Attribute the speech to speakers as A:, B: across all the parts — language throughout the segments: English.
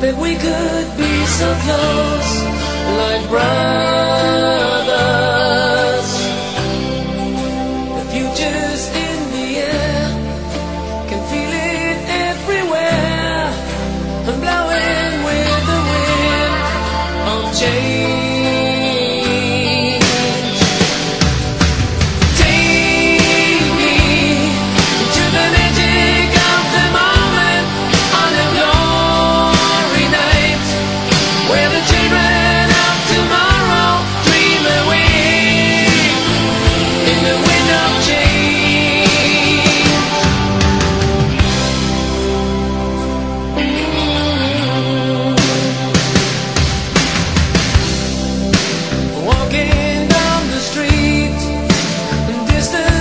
A: that we could be so close, like brothers. Walking down the street, distant.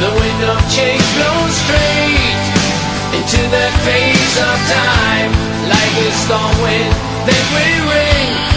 A: The wind of change blows straight into that face of time. Like a storm wind that will ring.